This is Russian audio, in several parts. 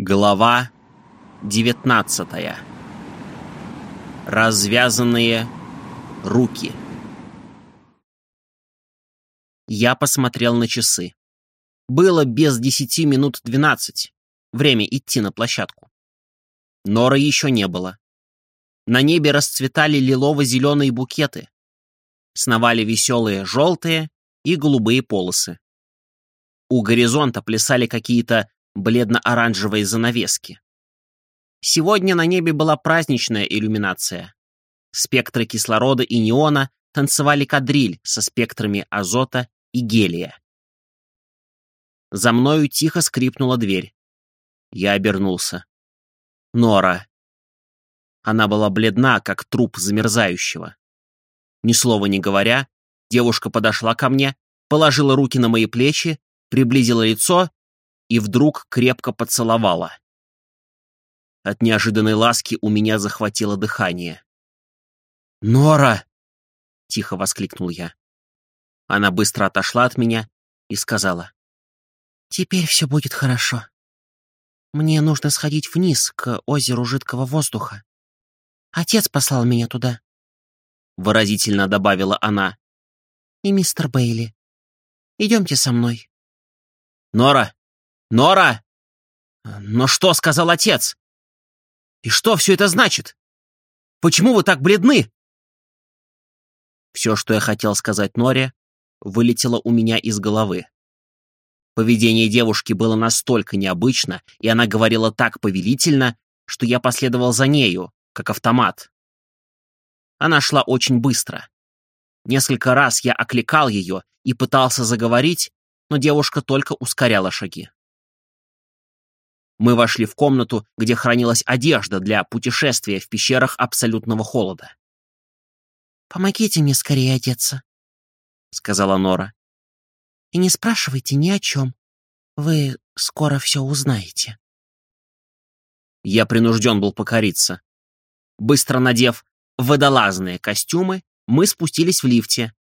Глава 19 Развязанные руки Я посмотрел на часы. Было без десяти минут двенадцать. Время идти на площадку. Нора еще не было. На небе расцветали лилово-зеленые букеты. Сновали веселые желтые и голубые полосы. У горизонта плясали какие-то бледно-оранжевые занавески. Сегодня на небе была праздничная иллюминация. Спектры кислорода и неона танцевали кадриль со спектрами азота и гелия. За мною тихо скрипнула дверь. Я обернулся. Нора. Она была бледна, как труп замерзающего. Ни слова не говоря, девушка подошла ко мне, положила руки на мои плечи, приблизила лицо и вдруг крепко поцеловала. От неожиданной ласки у меня захватило дыхание. «Нора!» — тихо воскликнул я. Она быстро отошла от меня и сказала. «Теперь все будет хорошо. Мне нужно сходить вниз, к озеру жидкого воздуха. Отец послал меня туда», — выразительно добавила она. «И мистер Бейли. Идемте со мной». «Нора! Нора!» «Но что сказал отец? И что все это значит? Почему вы так бледны?» Все, что я хотел сказать Норе, вылетело у меня из головы. Поведение девушки было настолько необычно, и она говорила так повелительно, что я последовал за нею, как автомат. Она шла очень быстро. Несколько раз я окликал ее и пытался заговорить, но девушка только ускоряла шаги. Мы вошли в комнату, где хранилась одежда для путешествия в пещерах абсолютного холода. «Помогите мне скорее одеться», — сказала Нора. «И не спрашивайте ни о чем. Вы скоро все узнаете». Я принужден был покориться. Быстро надев водолазные костюмы, мы спустились в лифте,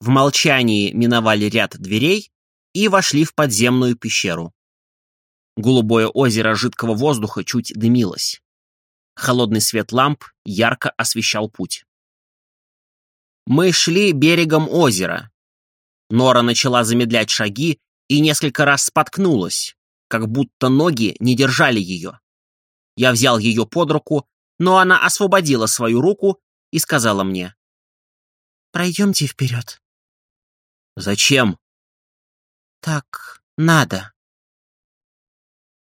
в молчании миновали ряд дверей и вошли в подземную пещеру. Голубое озеро жидкого воздуха чуть дымилось. Холодный свет ламп ярко освещал путь. Мы шли берегом озера. Нора начала замедлять шаги и несколько раз споткнулась, как будто ноги не держали ее. Я взял ее под руку, но она освободила свою руку и сказала мне. «Пройдемте вперед». «Зачем?» «Так надо».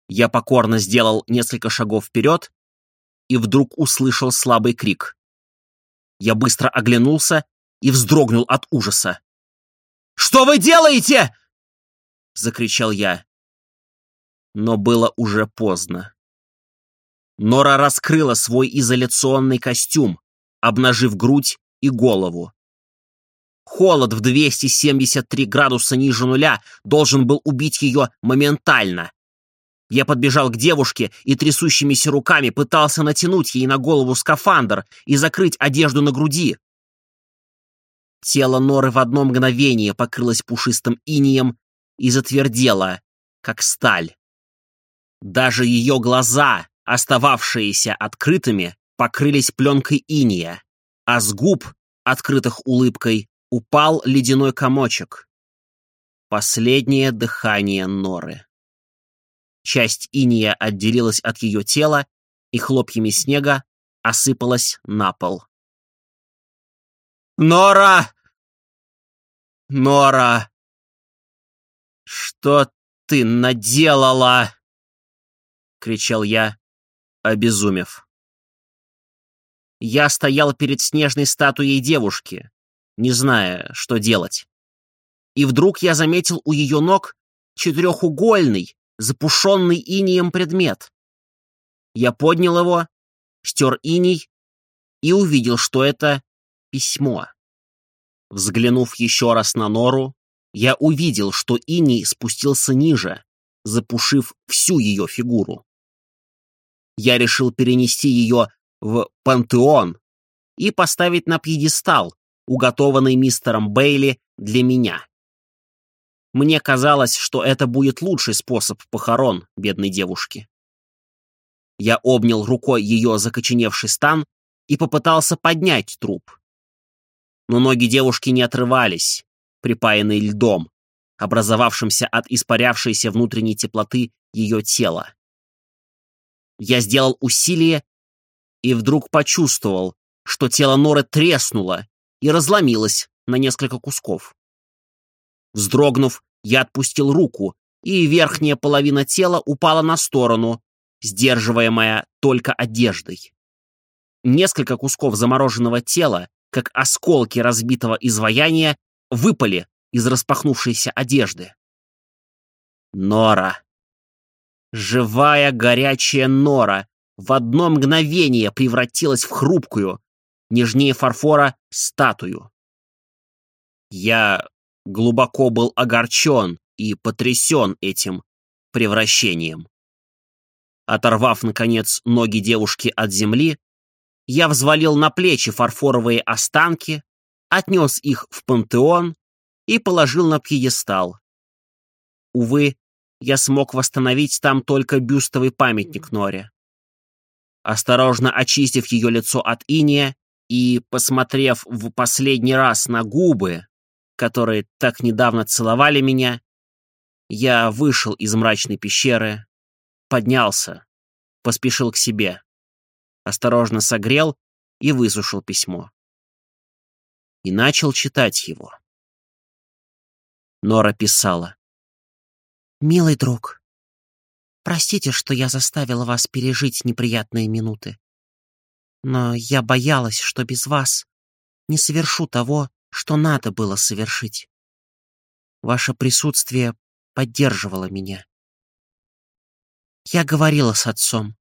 Я покорно сделал несколько шагов вперед и вдруг услышал слабый крик. Я быстро оглянулся и вздрогнул от ужаса. «Что вы делаете?» — закричал я. Но было уже поздно. Нора раскрыла свой изоляционный костюм, обнажив грудь и голову. Холод в 273 градуса ниже нуля должен был убить ее моментально. Я подбежал к девушке и трясущимися руками пытался натянуть ей на голову скафандр и закрыть одежду на груди. Тело Норы в одно мгновение покрылось пушистым инием и затвердело, как сталь. Даже ее глаза, остававшиеся открытыми, покрылись пленкой иния, а с губ, открытых улыбкой, упал ледяной комочек. Последнее дыхание Норы. Часть иния отделилась от ее тела и хлопьями снега осыпалась на пол. «Нора! Нора! Что ты наделала?» — кричал я, обезумев. Я стоял перед снежной статуей девушки, не зная, что делать. И вдруг я заметил у ее ног четырехугольный, запушенный инием предмет. Я поднял его, стер иней и увидел, что это письмо. Взглянув еще раз на нору, я увидел, что иней спустился ниже, запушив всю ее фигуру. Я решил перенести ее в пантеон и поставить на пьедестал, уготованный мистером Бейли для меня. Мне казалось, что это будет лучший способ похорон бедной девушки. Я обнял рукой ее закоченевший стан и попытался поднять труп. Но ноги девушки не отрывались, припаянные льдом, образовавшимся от испарявшейся внутренней теплоты ее тела. Я сделал усилие и вдруг почувствовал, что тело Норы треснуло и разломилось на несколько кусков. Вздрогнув, я отпустил руку, и верхняя половина тела упала на сторону, сдерживаемая только одеждой. Несколько кусков замороженного тела, как осколки разбитого изваяния, выпали из распахнувшейся одежды. Нора. Живая горячая нора в одно мгновение превратилась в хрупкую, нежнее фарфора, статую. Я глубоко был огорчен и потрясен этим превращением. Оторвав, наконец, ноги девушки от земли, я взвалил на плечи фарфоровые останки, отнес их в пантеон и положил на пьедестал. Увы, я смог восстановить там только бюстовый памятник Норе. Осторожно очистив ее лицо от иния и посмотрев в последний раз на губы, которые так недавно целовали меня, я вышел из мрачной пещеры, поднялся, поспешил к себе, осторожно согрел и высушил письмо. И начал читать его. Нора писала. «Милый друг, простите, что я заставила вас пережить неприятные минуты. Но я боялась, что без вас не совершу того, что надо было совершить. Ваше присутствие поддерживало меня. Я говорила с отцом.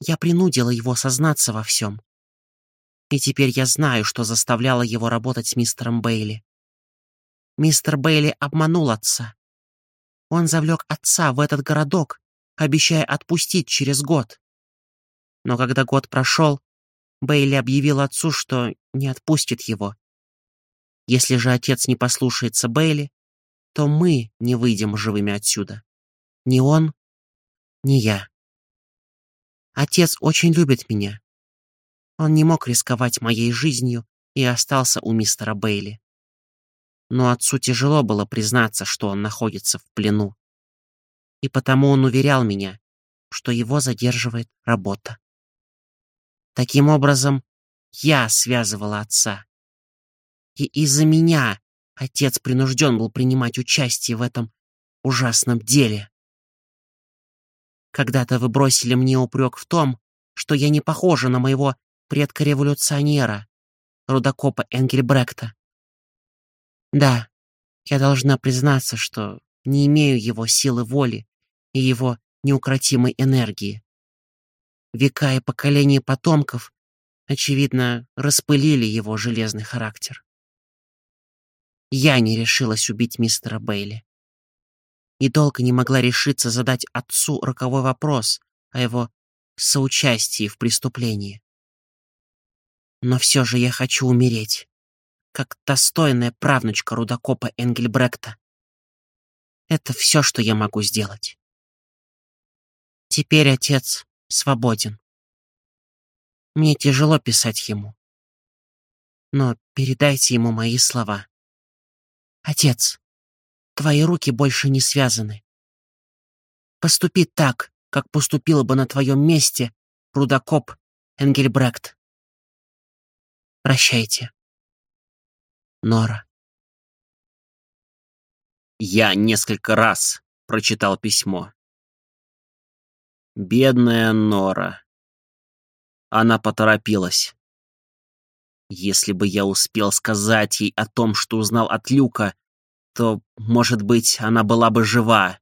Я принудила его сознаться во всем. И теперь я знаю, что заставляла его работать с мистером Бейли. Мистер Бейли обманул отца. Он завлек отца в этот городок, обещая отпустить через год. Но когда год прошел, Бейли объявил отцу, что не отпустит его. Если же отец не послушается Бейли, то мы не выйдем живыми отсюда. Ни он, ни я. Отец очень любит меня. Он не мог рисковать моей жизнью и остался у мистера Бейли но отцу тяжело было признаться, что он находится в плену. И потому он уверял меня, что его задерживает работа. Таким образом, я связывала отца. И из-за меня отец принужден был принимать участие в этом ужасном деле. Когда-то вы бросили мне упрек в том, что я не похожа на моего предка-революционера, рудокопа Энгельбректа. Да, я должна признаться, что не имею его силы воли и его неукротимой энергии. Века и поколения потомков, очевидно, распылили его железный характер. Я не решилась убить мистера Бейли. И долго не могла решиться задать отцу роковой вопрос о его соучастии в преступлении. Но все же я хочу умереть как достойная правнучка рудокопа Энгельбректа. Это все, что я могу сделать. Теперь отец свободен. Мне тяжело писать ему. Но передайте ему мои слова. Отец, твои руки больше не связаны. Поступи так, как поступила бы на твоем месте рудокоп Энгельбрект. Прощайте. Нора. Я несколько раз прочитал письмо. Бедная Нора. Она поторопилась. Если бы я успел сказать ей о том, что узнал от Люка, то, может быть, она была бы жива.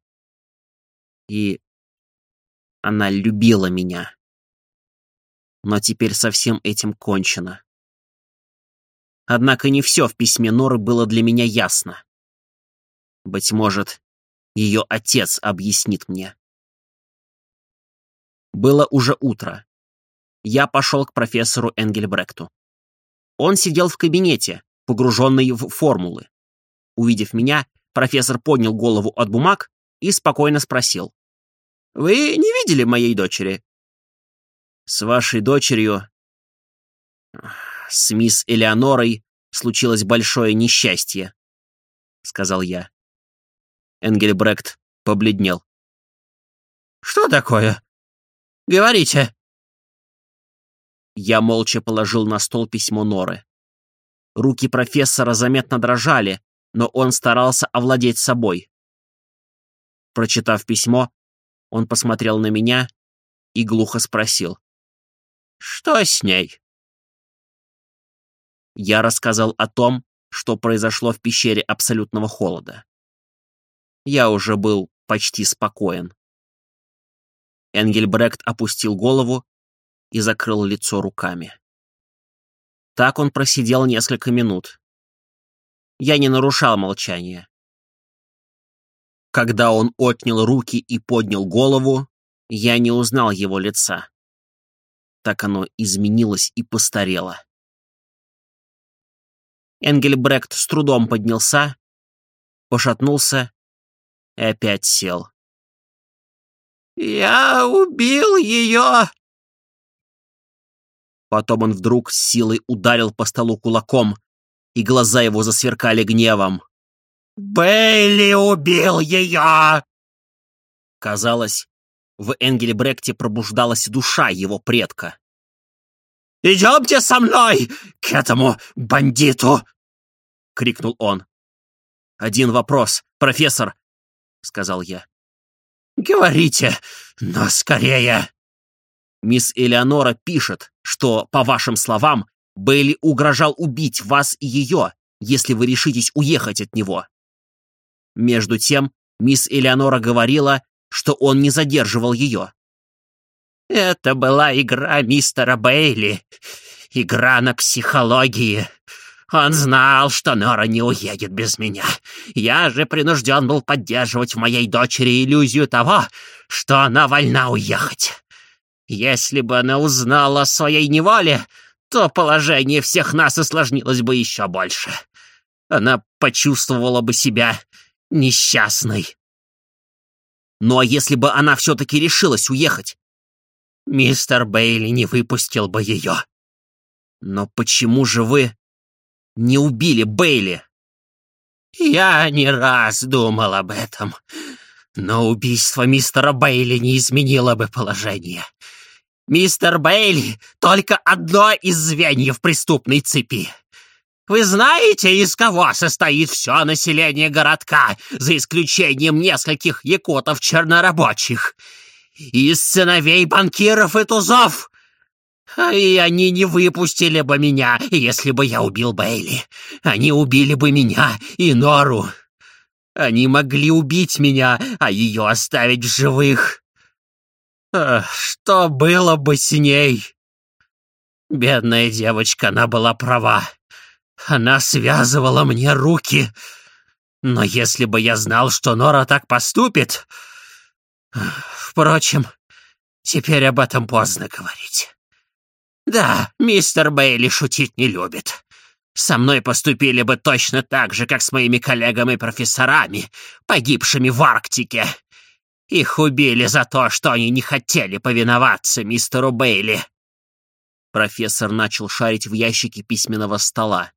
И она любила меня. Но теперь со всем этим кончено. Однако не все в письме Норы было для меня ясно. Быть может, ее отец объяснит мне. Было уже утро. Я пошел к профессору Энгельбректу. Он сидел в кабинете, погруженный в формулы. Увидев меня, профессор поднял голову от бумаг и спокойно спросил. «Вы не видели моей дочери? С вашей дочерью, с мисс Элеонорой, случилось большое несчастье, сказал я. Энгельбрект побледнел. Что такое? Говорите. Я молча положил на стол письмо Норы. Руки профессора заметно дрожали, но он старался овладеть собой. Прочитав письмо, он посмотрел на меня и глухо спросил. «Что с ней?» Я рассказал о том, что произошло в пещере абсолютного холода. Я уже был почти спокоен. Энгельбрект опустил голову и закрыл лицо руками. Так он просидел несколько минут. Я не нарушал молчания. Когда он отнял руки и поднял голову, я не узнал его лица. Так оно изменилось и постарело. Энгельбрект с трудом поднялся, пошатнулся и опять сел. «Я убил ее!» Потом он вдруг силой ударил по столу кулаком, и глаза его засверкали гневом. «Бейли убил ее!» Казалось, в Энгельбректе пробуждалась душа его предка. «Идемте со мной к этому бандиту!» — крикнул он. «Один вопрос, профессор», — сказал я. «Говорите, но скорее!» Мисс Элеонора пишет, что, по вашим словам, Бейли угрожал убить вас и ее, если вы решитесь уехать от него. Между тем, мисс Элеонора говорила, что он не задерживал ее. «Это была игра мистера Бейли, игра на психологии. Он знал, что Нора не уедет без меня. Я же принужден был поддерживать в моей дочери иллюзию того, что она вольна уехать. Если бы она узнала о своей неволе, то положение всех нас осложнилось бы еще больше. Она почувствовала бы себя несчастной. Ну а если бы она все-таки решилась уехать? Мистер Бейли не выпустил бы ее. Но почему же вы не убили Бейли? Я не раз думал об этом, но убийство мистера Бейли не изменило бы положение. Мистер Бейли — только одно из звеньев преступной цепи. Вы знаете, из кого состоит все население городка, за исключением нескольких якутов-чернорабочих? Из сыновей банкиров и тузов. И они не выпустили бы меня, если бы я убил Бейли. Они убили бы меня и Нору. Они могли убить меня, а ее оставить в живых. Что было бы с ней? Бедная девочка, она была права. Она связывала мне руки. Но если бы я знал, что Нора так поступит... Впрочем, теперь об этом поздно говорить. Да, мистер Бейли шутить не любит. Со мной поступили бы точно так же, как с моими коллегами-профессорами, погибшими в Арктике. Их убили за то, что они не хотели повиноваться мистеру Бейли. Профессор начал шарить в ящике письменного стола.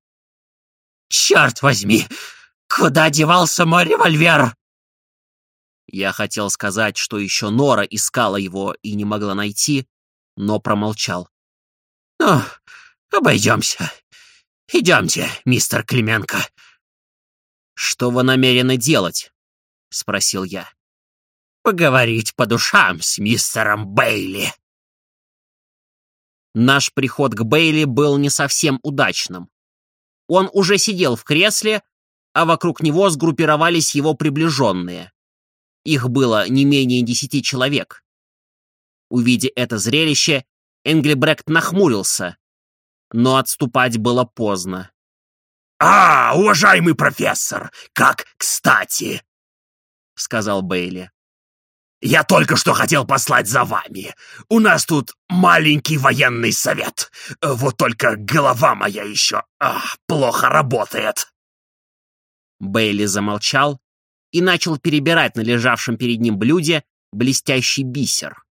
«Черт возьми! Куда девался мой револьвер?» Я хотел сказать, что еще Нора искала его и не могла найти, но промолчал. «Ну, обойдемся. Идемте, мистер Клименко». «Что вы намерены делать?» — спросил я поговорить по душам с мистером Бейли. Наш приход к Бейли был не совсем удачным. Он уже сидел в кресле, а вокруг него сгруппировались его приближенные. Их было не менее десяти человек. Увидя это зрелище, Энглибрект нахмурился, но отступать было поздно. «А, уважаемый профессор, как кстати!» — сказал Бейли. Я только что хотел послать за вами. У нас тут маленький военный совет. Вот только голова моя еще ах, плохо работает». Бейли замолчал и начал перебирать на лежавшем перед ним блюде блестящий бисер.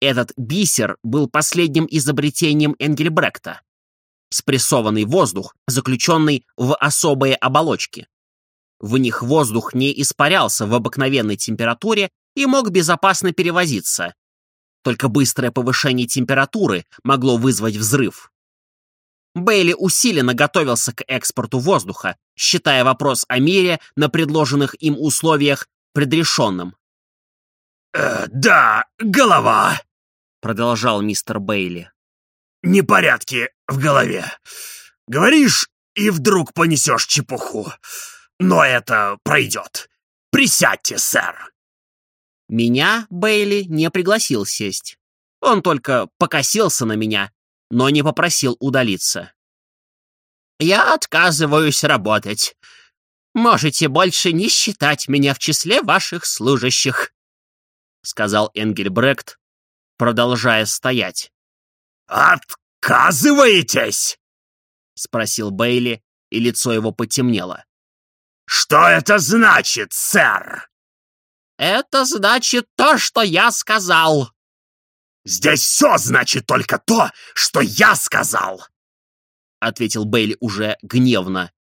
Этот бисер был последним изобретением Энгельбректа. Спрессованный воздух, заключенный в особые оболочки. В них воздух не испарялся в обыкновенной температуре и мог безопасно перевозиться. Только быстрое повышение температуры могло вызвать взрыв. Бейли усиленно готовился к экспорту воздуха, считая вопрос о мире на предложенных им условиях предрешенным. «Э, «Да, голова», — продолжал мистер Бейли. «Непорядки в голове. Говоришь, и вдруг понесешь чепуху. Но это пройдет. Присядьте, сэр». Меня Бейли не пригласил сесть. Он только покосился на меня, но не попросил удалиться. «Я отказываюсь работать. Можете больше не считать меня в числе ваших служащих», — сказал Энгельбрект, продолжая стоять. «Отказываетесь?» — спросил Бейли, и лицо его потемнело. «Что это значит, сэр?» «Это значит то, что я сказал», «Здесь все значит только то, что я сказал!» — ответил Бейли уже гневно.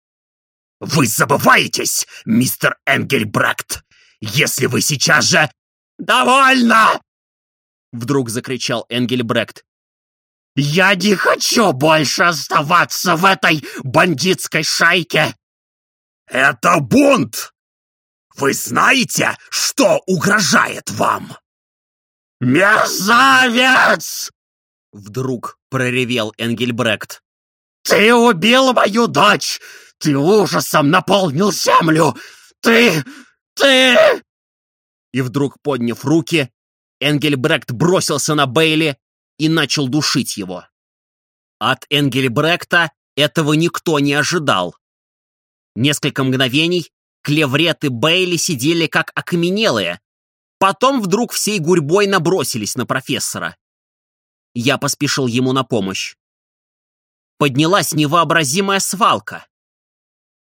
«Вы забываетесь, мистер Энгельбракт! Если вы сейчас же...» «Довольно!» — вдруг закричал Энгельбрект. «Я не хочу больше оставаться в этой бандитской шайке!» «Это бунт! Вы знаете, что угрожает вам?» «Мерзавец!» Вдруг проревел Энгельбрект. «Ты убил мою дочь! Ты ужасом наполнил землю! Ты... ты...» И вдруг, подняв руки, Энгельбрект бросился на Бейли и начал душить его. От Энгельбректа этого никто не ожидал. Несколько мгновений Клеврет и Бейли сидели как окаменелые, Потом вдруг всей гурьбой набросились на профессора. Я поспешил ему на помощь. Поднялась невообразимая свалка.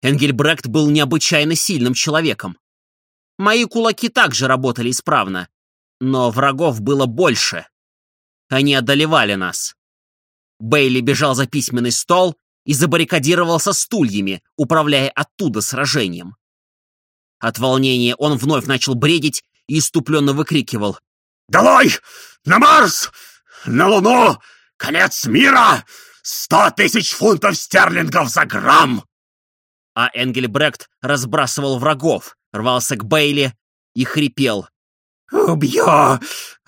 Энгельбрект был необычайно сильным человеком. Мои кулаки также работали исправно, но врагов было больше. Они одолевали нас. Бейли бежал за письменный стол и забаррикадировался стульями, управляя оттуда сражением. От волнения он вновь начал бредить и иступленно выкрикивал. «Долой! На Марс! На Луну! Конец мира! Сто тысяч фунтов стерлингов за грамм!» А Энгельбрект разбрасывал врагов, рвался к Бейли и хрипел. «Убью!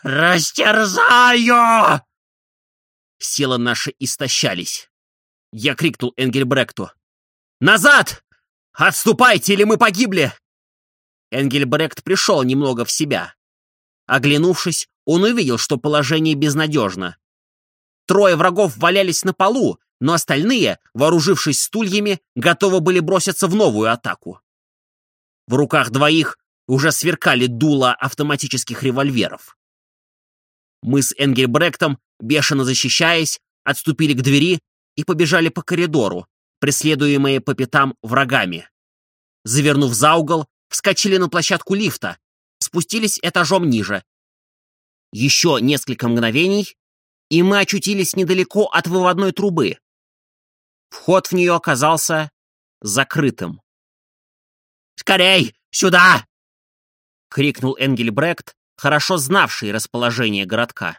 Растерзаю!» Силы наши истощались. Я крикнул Энгельбректу. «Назад! Отступайте, или мы погибли!» Энгельбрект пришел немного в себя. Оглянувшись, он увидел, что положение безнадежно. Трое врагов валялись на полу, но остальные, вооружившись стульями, готовы были броситься в новую атаку. В руках двоих уже сверкали дула автоматических револьверов. Мы с Энгельбректом, бешено защищаясь, отступили к двери и побежали по коридору, преследуемые по пятам врагами. Завернув за угол, вскочили на площадку лифта, спустились этажом ниже. Еще несколько мгновений, и мы очутились недалеко от выводной трубы. Вход в нее оказался закрытым. «Скорей, сюда!» — крикнул Энгельбрект, хорошо знавший расположение городка.